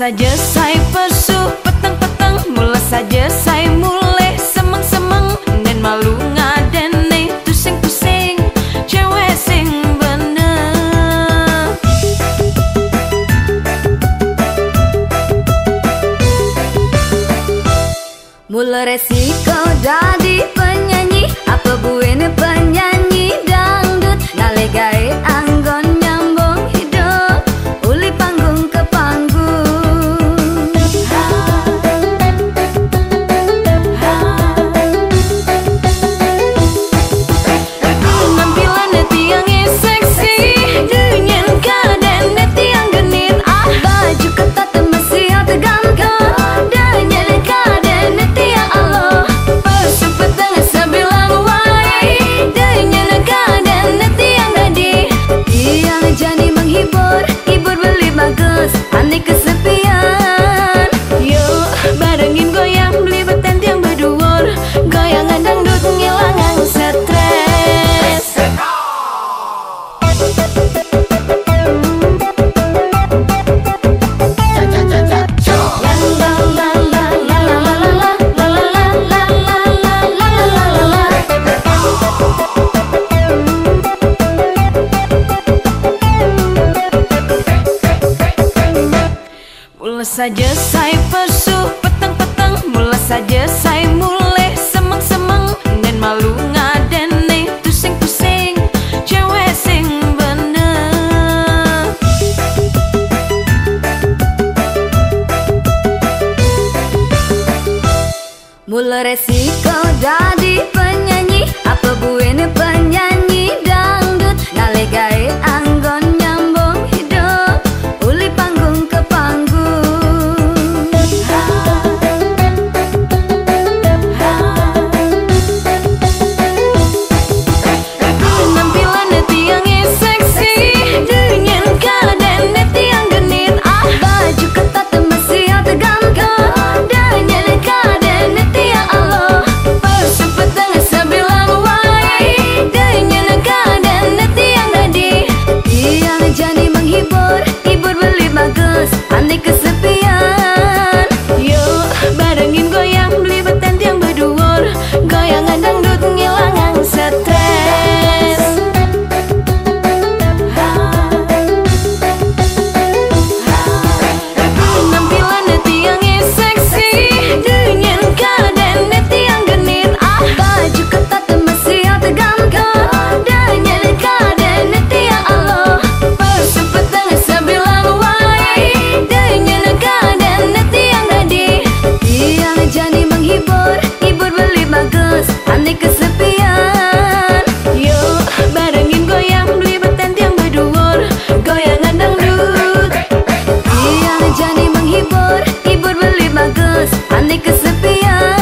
saja saya pesu petang-petang Mula saja saya mulai semang-semang. Dan malu ngadene pusing-pusing Cewek sing bener. Mula resiko jadi penyanyi Apa buene penyanyi dangdut Nalegai anggon saja saya pesu petang-petang Mula saja saya mulai semang-semang. Dan malu ngadene pusing-pusing Cewek sing bener. Mula resiko Jadi menghibur, hibur beli bagus. Aneh kesepian. sayang